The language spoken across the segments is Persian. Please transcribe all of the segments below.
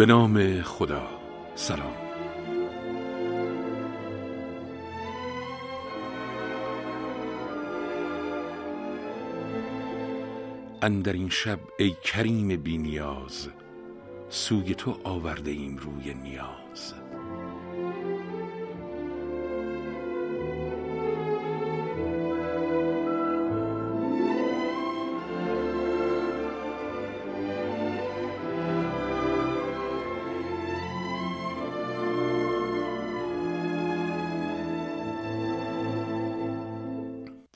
به نام خدا. سلام. اندر این شب ای کریم بینیاز سوی تو آورده ایم روی نیاز.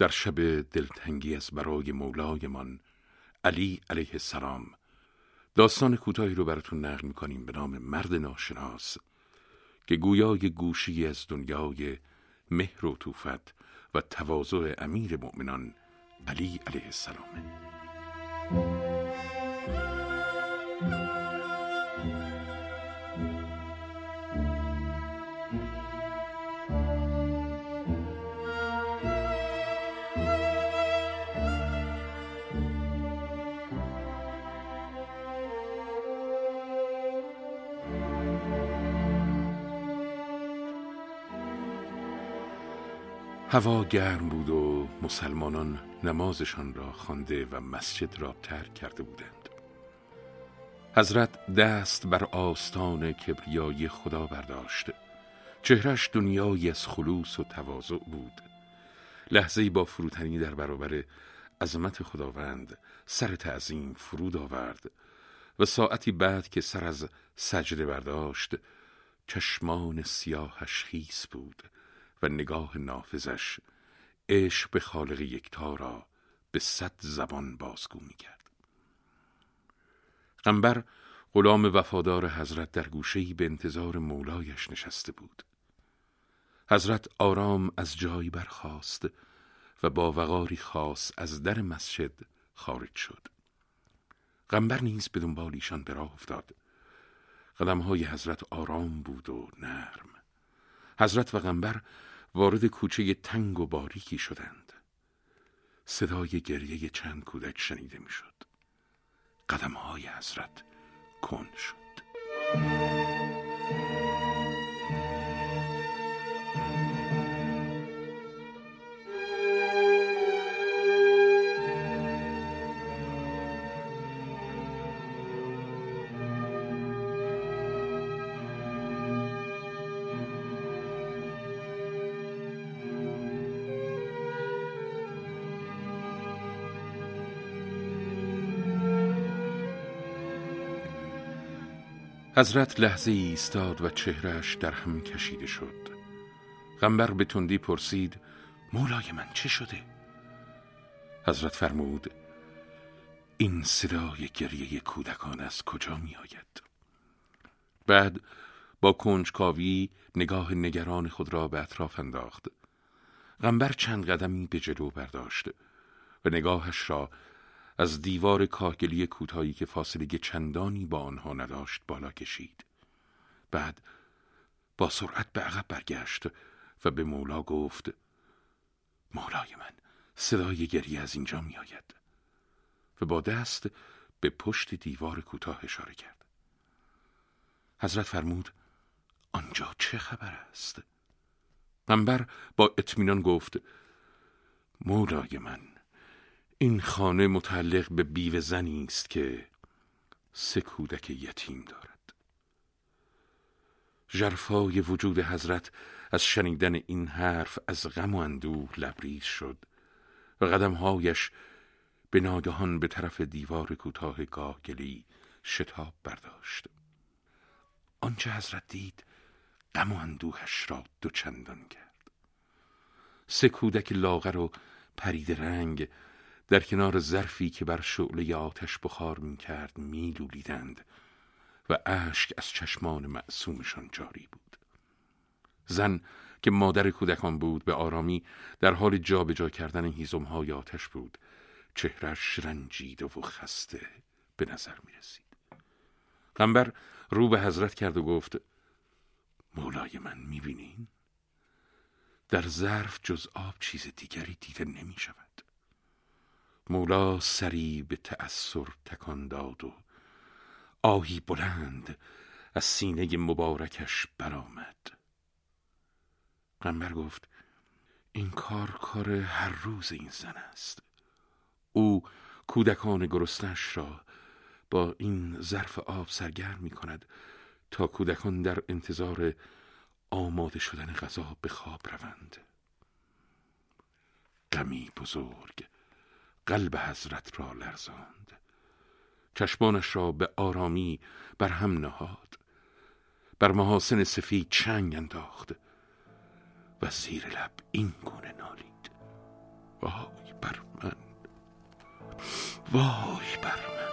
در شب دلتنگی از برای مولایمان علی علیه السلام. داستان کوتاهی رو براتون نقل می‌کنیم به نام مرد ناشناس که گویای گوشی از دنیای مهر و توفت و تواضع امیر مؤمنان علی علیه السلامه. هوا گرم بود و مسلمانان نمازشان را خوانده و مسجد را ترک کرده بودند. حضرت دست بر آستان کبریای خدا برداشت. چهرش دنیایی از خلوص و تواضع بود. لحظه با فروتنی در برابر عظمت خداوند سر تعظیم فرود آورد و ساعتی بعد که سر از سجده برداشت چشمان سیاهش خیس بود. و نگاه نافذش عشق به خالق یکتا را به صد زبان بازگو می کرد. قنبر غلام وفادار حضرت در گوشهی به انتظار مولایش نشسته بود. حضرت آرام از جایی برخاست و با وقاری خاص از در مسجد خارج شد. قنبر نیز به دنبال ایشان به راه افتاد. قدمهای حضرت آرام بود و نرم. حضرت و قنبر وارد کوچه تنگ و باریکی شدند. صدای گریه چند کودک شنیده می‌شد. قدمهای حضرت کن شد. حضرت لحظه ایستاد و چهرش در هم کشیده شد غنبر به تندی پرسید مولای من چه شده؟ حضرت فرمود این صدای گریه کودکان از کجا می آید؟ بعد با کنجکاوی نگاه نگران خود را به اطراف انداخت غنبر چند قدمی به جلو برداشت و نگاهش را از دیوار کاهگلی کوتاهی که فاصله چندانی با آنها نداشت بالا کشید. بعد با سرعت به عقب برگشت و به مولا گفت مولای من صدای گریه از اینجا می آید و با دست به پشت دیوار کوتاه اشاره کرد. حضرت فرمود آنجا چه خبر است؟ قنبر با اطمینان گفت مولای من این خانه متعلق به بیوه زنی است که سه کودک یتیم دارد. جرفای وجود حضرت از شنیدن این حرف از غم و اندوه لبریز شد. و قدمهایش به ناگهان به طرف دیوار کوتاه گاهگلی شتاب برداشت. آنچه حضرت دید غم و اندوهش را دو چندان کرد. سه کودک لاغر و پرید رنگ در کنار ظرفی که بر شعله آتش بخار می کرد می و اشک از چشمان معصومشان جاری بود. زن که مادر کودکان بود به آرامی در حال جابجا کردن های آتش بود چهرش رنجیده و خسته به نظر می رسید. قنبر رو به حضرت کرد و گفت مولای من می بینین؟ در ظرف جز آب چیز دیگری دیده نمی شود. مولا سری به تأثیر تکان داد و آهی بلند از سینه مبارکش برآمد. قنبر گفت این کار کار هر روز این زن است. او کودکان گرسنش را با این ظرف آب سرگرم می کند تا کودکان در انتظار آماده شدن غذا به خواب روند. غمی بزرگ قلب حضرت را لرزاند. چشمانش را به آرامی بر هم نهاد. بر محاسن سفید چنگ انداخت. و زیر لب این گونه نالید. وای بر من. وای بر من.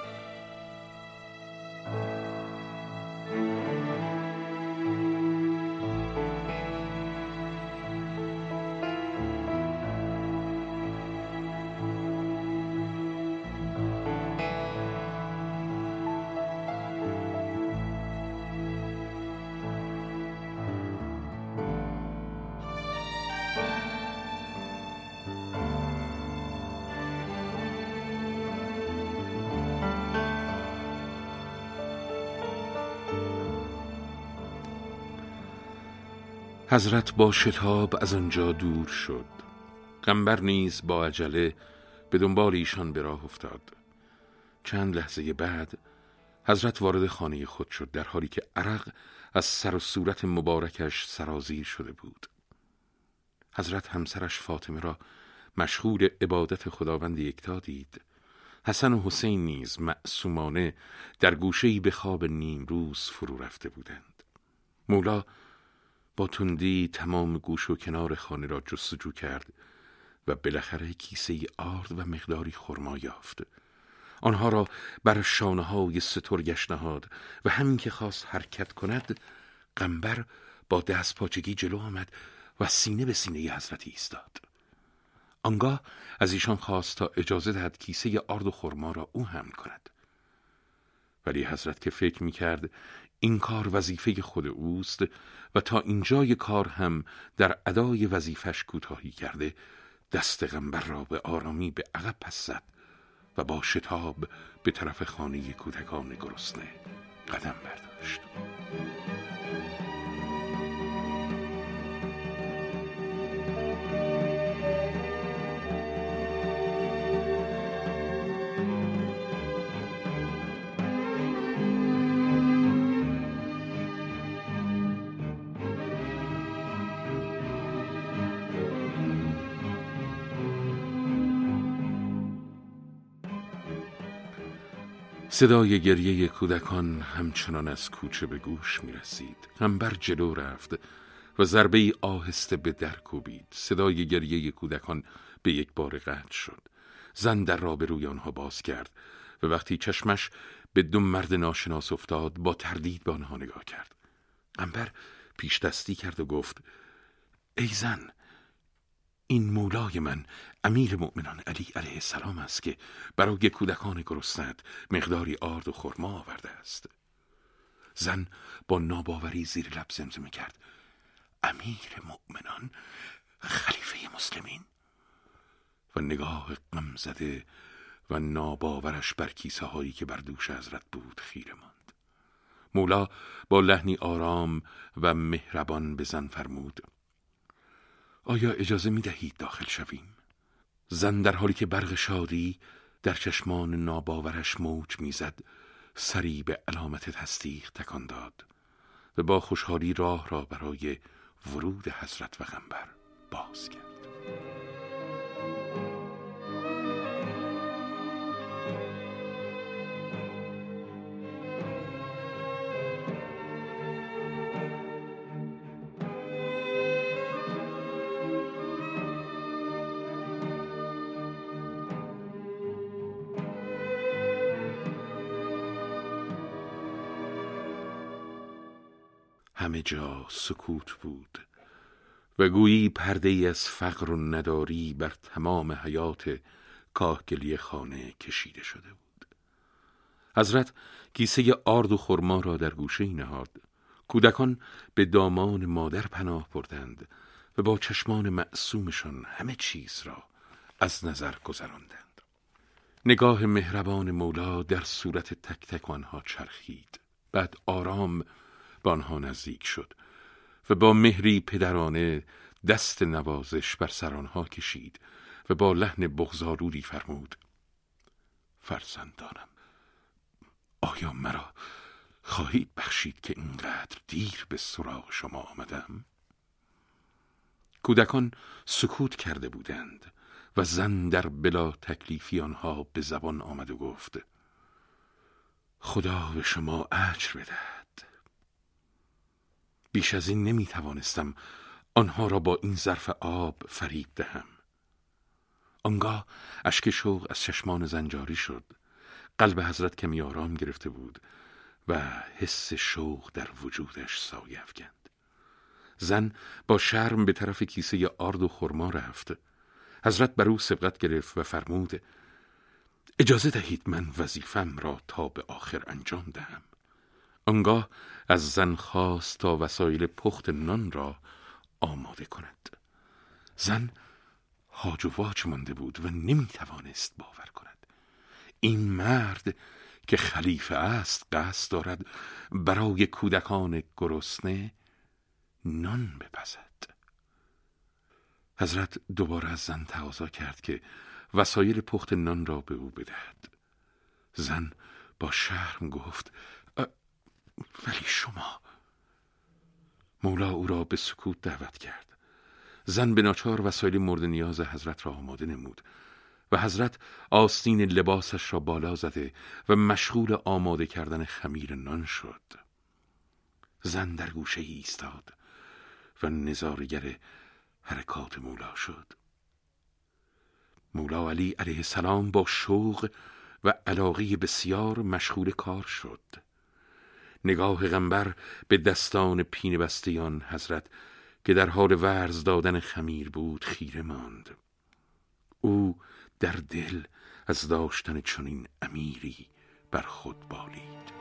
حضرت با شتاب از آنجا دور شد. قنبر نیز با عجله به دنبال ایشان به راه افتاد. چند لحظه بعد حضرت وارد خانه خود شد در حالی که عرق از سر و صورت مبارکش سرازیر شده بود. حضرت همسرش فاطمه را مشغول عبادت خداوند یکتا دید. حسن و حسین نیز معصومانه در گوشه‌ای به خواب نیم روز فرو رفته بودند. مولا تندی تمام گوش و کنار خانه را جستجو کرد و بالاخره کیسه آرد و مقداری خرما یافت. آنها را بر شانه های سترگش نهاد و همین که خواست حرکت کند قنبر با دست پاچگی جلو آمد و سینه به سینه حضرت ایستاد. آنگاه از ایشان خواست تا اجازه دهد کیسه آرد و خرما را او حمل کند. ولی حضرت که فکر می کرد این کار وظیفه خود اوست و تا اینجای کار هم در ادای وظیفش کوتاهی کرده دست غنبر را به آرامی به عقب پس زد و با شتاب به طرف خانه کودکان گرسنه قدم برداشت. صدای گریه کودکان همچنان از کوچه به گوش می رسید بر جلو رفت و ضربه ای آهسته به در کوبید. صدای گریه کودکان به یک بار قطع شد. زن در را به روی آنها باز کرد و وقتی چشمش به دو مرد ناشناس افتاد با تردید به آنها نگاه کرد. قنبر پیش دستی کرد و گفت ای زن این مولای من امیر مؤمنان علی علیه السلام است که برای کودکان گرسنت مقداری آرد و خرما آورده است. زن با ناباوری زیر لب زمزمه کرد. امیر مؤمنان خلیفه مسلمین. و نگاه غم زده و ناباورش بر کیسه هایی که بر دوش حضرت بود خیره ماند. مولا با لحنی آرام و مهربان به زن فرمود آیا اجازه می دهید داخل شویم؟ زن در حالی که برق شادی در چشمان ناباورش موج می‌زد سری به علامت تصدیق تکان داد و با خوشحالی راه را برای ورود حضرت و غنبر باز کرد همه جا سکوت بود و گویی پرده ای از فقر و نداری بر تمام حیات کاهگلی خانه کشیده شده بود. حضرت کیسه آرد و خرما را در گوشه نهاد. کودکان به دامان مادر پناه بردند و با چشمان معصومشان همه چیز را از نظر گذراندند. نگاه مهربان مولا در صورت تک تک آنها چرخید. بعد آرام به آنها نزدیک شد و با مهری پدرانه دست نوازش بر سر آنها کشید و با لحن بغزارودی فرمود فرزندانم آیا مرا خواهید بخشید که اینقدر دیر به سراغ شما آمدم؟ کودکان سکوت کرده بودند و زن در بلا تکلیفی آنها به زبان آمد و گفت خدا به شما اجر بدهد بیش از این نمی توانستم آنها را با این ظرف آب فریب دهم. آنگاه اشک شوق از چشمان زنجاری شد. قلب حضرت کمی آرام گرفته بود و حس شوق در وجودش سایه افکند. زن با شرم به طرف کیسه آرد و خرما رفت. حضرت بر او سبقت گرفت و فرمود اجازه دهید من وظیفم را تا به آخر انجام دهم. آنگاه از زن خواست تا وسایل پخت نان را آماده کند. زن هاج و مانده بود و نمی توانست باور کند. این مرد که خلیفه است قصد دارد برای کودکان گرسنه نان بپزد. حضرت دوباره از زن تقاضا کرد که وسایل پخت نان را به او بدهد. زن با شرم گفت ولی شما. مولا او را به سکوت دعوت کرد. زن به ناچار وسایل مورد نیاز حضرت را آماده نمود و حضرت آستین لباسش را بالا زده و مشغول آماده کردن خمیر نان شد. زن در گوشه ایستاد و نظارگر حرکات مولا شد. مولا علی علیه السلام با شوق و علاقه بسیار مشغول کار شد. نگاه غنبر به دستان پین بستیان حضرت که در حال ورز دادن خمیر بود خیره ماند. او در دل از داشتن چنین امیری بر خود بالید.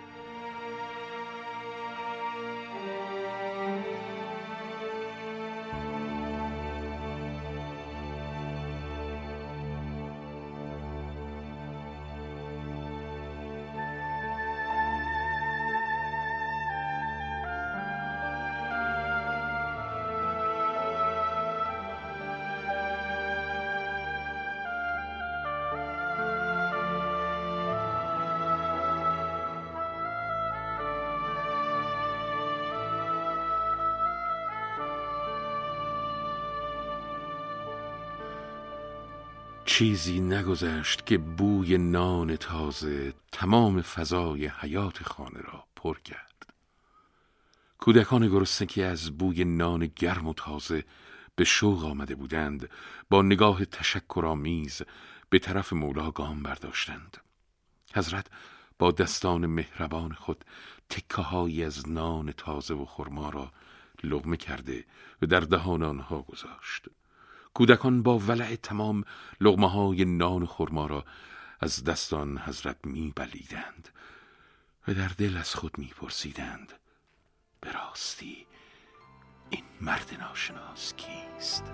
چیزی نگذشت که بوی نان تازه تمام فضای حیات خانه را پر کرد. کودکان گرسنه که از بوی نان گرم و تازه به شوق آمده بودند با نگاه تشکرآمیز به طرف مولا گام برداشتند. حضرت با دستان مهربان خود تکه از نان تازه و خرما را لغمه کرده و در دهان آنها گذاشت. کودکان با ولع تمام لغمه های نان و خرما را از دستان حضرت می بلیدند و در دل از خود می پرسیدند به راستی این مرد ناشناس کیست؟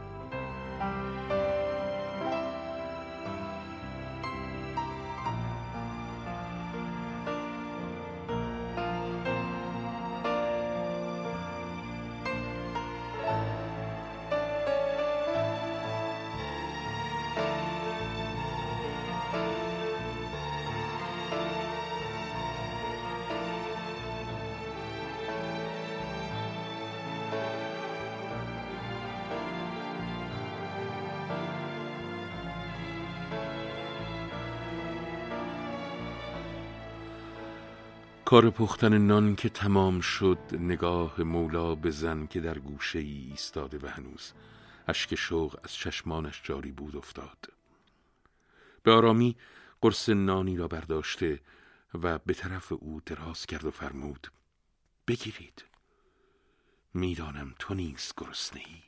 کار پختن نان که تمام شد نگاه مولا به زن که در گوشه ای ایستاده و هنوز. اشک شوق از چشمانش جاری بود افتاد. به آرامی قرص نانی را برداشته و به طرف او دراز کرد و فرمود بگیرید. می‌دانم تو نیز گرسنه ای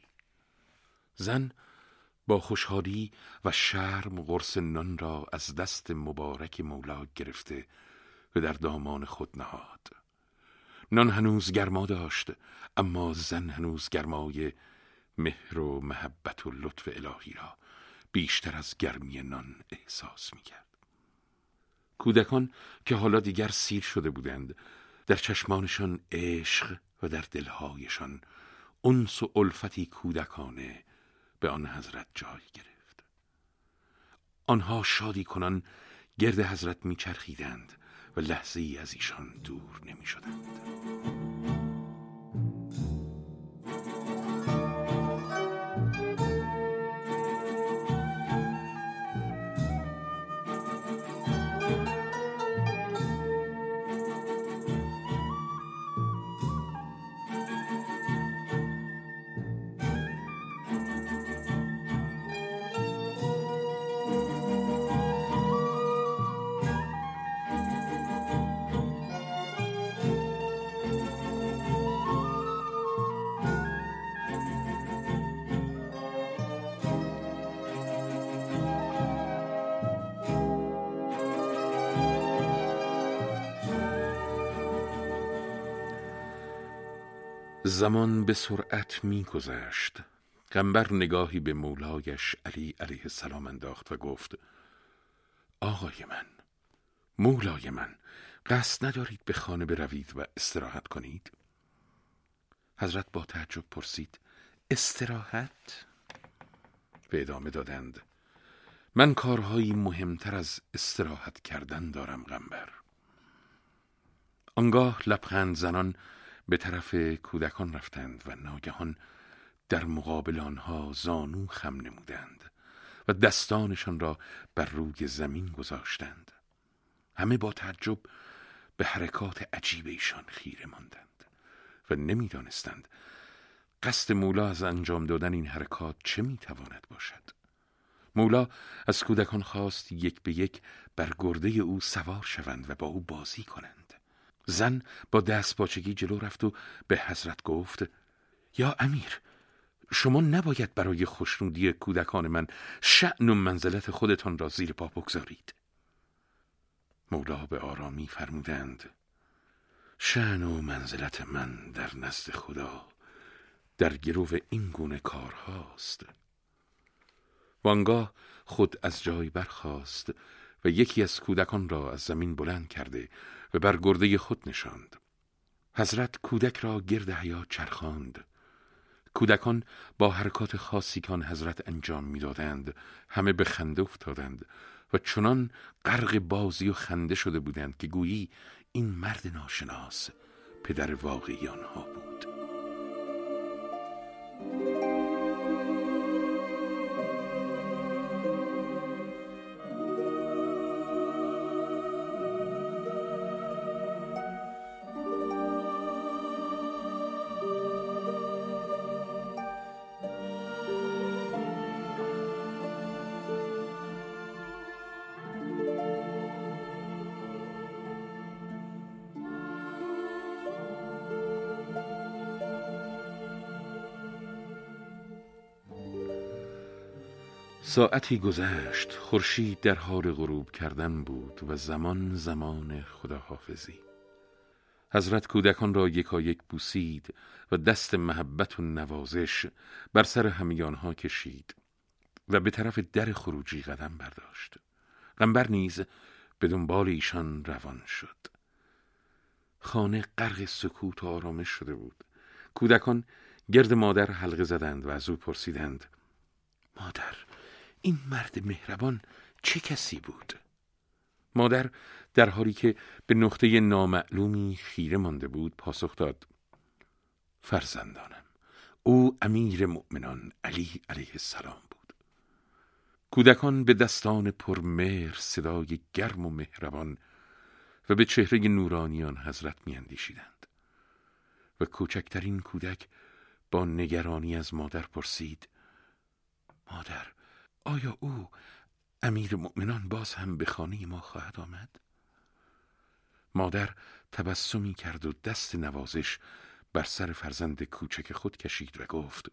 زن با خوشحالی و شرم قرص نان را از دست مبارک مولا گرفته و در دامان خود نهاد. نان هنوز گرما داشت اما زن هنوز گرمای مهر و محبت و لطف الهی را بیشتر از گرمی نان احساس می کرد. کودکان که حالا دیگر سیر شده بودند در چشمانشان عشق و در دلهایشان انس و الفتی کودکانه به آن حضرت جای گرفت. آنها شادی کنان گرد حضرت میچرخیدند. و لحظه ای از ایشان دور نمی شدند. زمان به سرعت میگذشت. قنبر نگاهی به مولایش علی علیه السلام انداخت و گفت آقای من مولای من قصد ندارید به خانه بروید و استراحت کنید؟ حضرت با تعجب پرسید استراحت؟ به ادامه دادند من کارهایی مهمتر از استراحت کردن دارم قنبر. آنگاه لبخند زنان به طرف کودکان رفتند و ناگهان در مقابل آنها زانو خم نمودند و دستانشان را بر روی زمین گذاشتند. همه با تعجب به حرکات عجیب ایشان خیره ماندند و نمی‌دانستند قصد مولا از انجام دادن این حرکات چه می‌تواند باشد. مولا از کودکان خواست یک به یک بر گرده او سوار شوند و با او بازی کنند. زن با دست باچگی جلو رفت و به حضرت گفت یا امیر شما نباید برای خوشنودی کودکان من شعن و منزلت خودتان را زیر پا بگذارید. مولا به آرامی فرمودند شعن و منزلت من در نزد خدا در گرو این گونه کارهاست وانگاه خود از جای برخاست و یکی از کودکان را از زمین بلند کرده و بر گرده خود نشاند. حضرت کودک را گرد حیات چرخاند. کودکان با حرکات خاصی که حضرت انجام می‌دادند همه به خنده افتادند و چنان غرق بازی و خنده شده بودند که گویی این مرد ناشناس پدر واقعی آنها بود. ساعتی گذشت خورشید در حال غروب کردن بود و زمان زمان خداحافظی. حضرت کودکان را یکایک بوسید و دست محبت و نوازش بر سر همیانها کشید و به طرف در خروجی قدم برداشت. قنبر نیز به دنبال ایشان روان شد. خانه غرق سکوت و آرامش شده بود. کودکان گرد مادر حلقه زدند و از او پرسیدند مادر این مرد مهربان چه کسی بود؟ مادر در حالی که به نقطه نامعلومی خیره مانده بود پاسخ داد فرزندانم او امیر مؤمنان علی علیه السلام بود کودکان به دستان پرمهر صدای گرم و مهربان و به چهره نورانیان حضرت میاندیشیدند و کوچکترین کودک با نگرانی از مادر پرسید مادر آیا او امیر مؤمنان باز هم به خانه ما خواهد آمد؟ مادر تبسمی کرد و دست نوازش بر سر فرزند کوچک خود کشید و گفت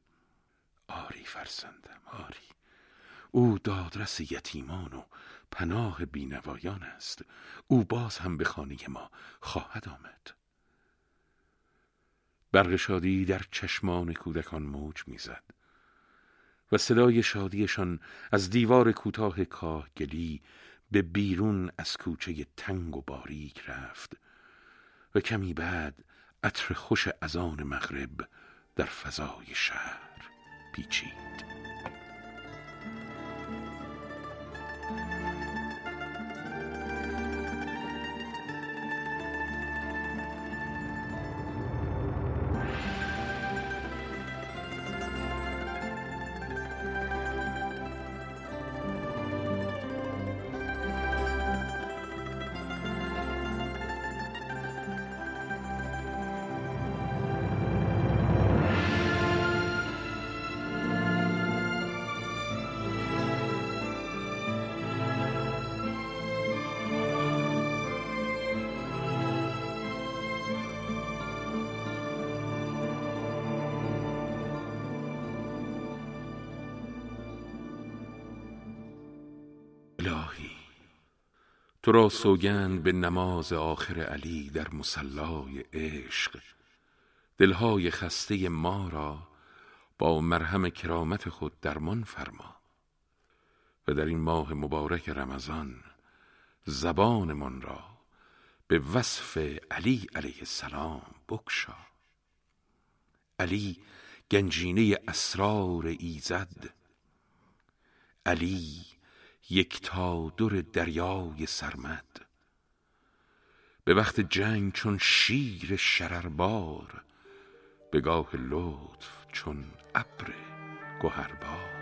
آری فرزندم آری. او دادرس یتیمان و پناه بینوایان است. او باز هم به خانه ما خواهد آمد. برق شادی در چشمان کودکان موج می‌زد. و صدای شادیشان از دیوار کوتاه کاهگلی به بیرون از کوچه تنگ و باریک رفت و کمی بعد عطر خوش ازان مغرب در فضای شهر پیچید. تو را سوگند به نماز آخر علی در مسلای عشق. دلهای خسته ما را با مرهم کرامت خود درمان فرما. و در این ماه مبارک رمضان زبانمان را به وصف علی علیه السلام بکشا علی گنجینه اسرار ایزد. علی یک تا دور دریای سرمد. به وقت جنگ چون شیر شرربار به گاه لطف چون ابر گهربار.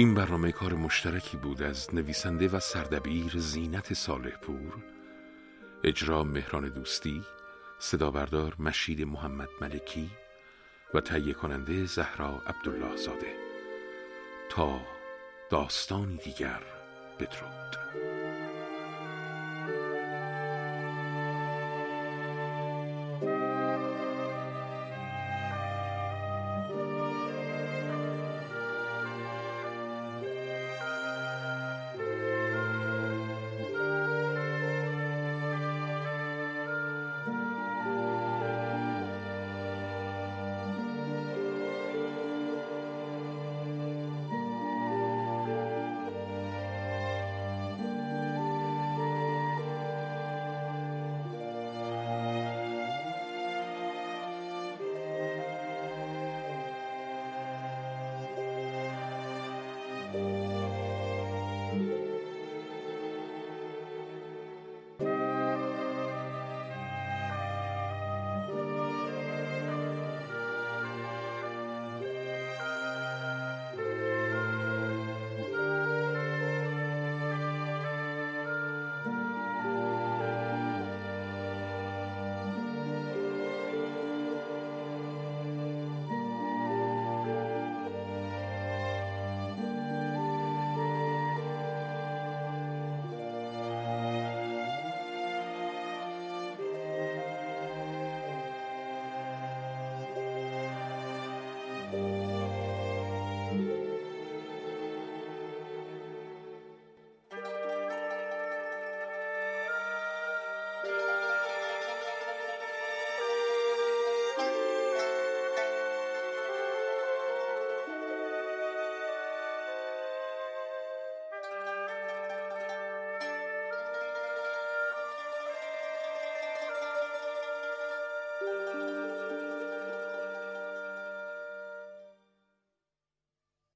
این برنامه کار مشترکی بود از نویسنده و سردبیر زینت صالح پور اجرا مهران دوستی صدا بردار مشید محمد ملکی و تهیه کننده زهرا عبدالله زاده. تا داستانی دیگر بدرود.